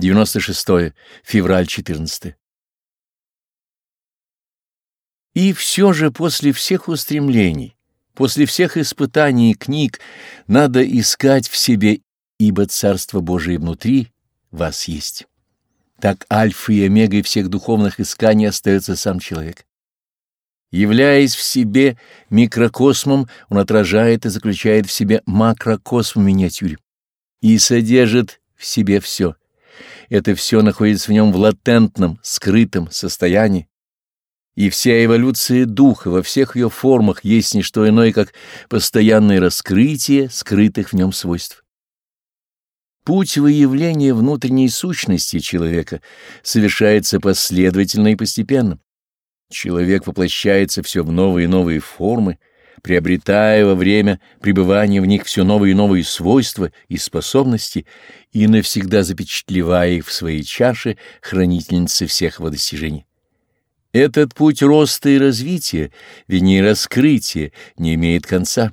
96 февраль 14 И все же после всех устремлений, после всех испытаний и книг надо искать в себе, ибо Царство Божие внутри вас есть. Так альфа и омегой всех духовных исканий остается сам человек. Являясь в себе микрокосмом, он отражает и заключает в себе макрокосм в миниатюре и содержит в себе все. Это все находится в нем в латентном, скрытом состоянии, и вся эволюция духа во всех ее формах есть не что иное, как постоянное раскрытие скрытых в нем свойств. Путь выявления внутренней сущности человека совершается последовательно и постепенно. Человек воплощается все в новые и новые формы, приобретая во время пребывания в них все новые и новые свойства и способности и навсегда запечатлевая их в своей чаше хранительницы всех его достижений. Этот путь роста и развития, вернее раскрытия, не имеет конца,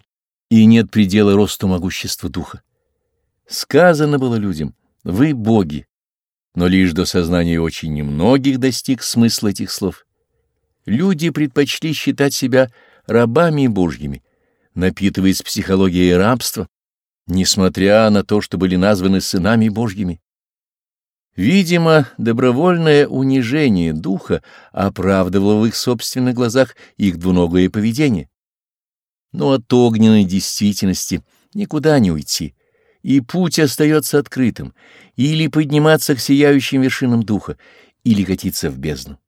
и нет предела росту могущества духа. Сказано было людям, вы боги, но лишь до сознания очень немногих достиг смысл этих слов. Люди предпочли считать себя рабами божьими, напитываясь психологией рабства, несмотря на то, что были названы сынами божьими. Видимо, добровольное унижение духа оправдывало в их собственных глазах их двуногое поведение. Но от огненной действительности никуда не уйти, и путь остается открытым, или подниматься к сияющим вершинам духа, или катиться в бездну.